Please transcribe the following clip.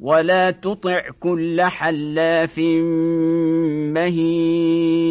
ولا تطع كل حلاف مهين.